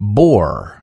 bore.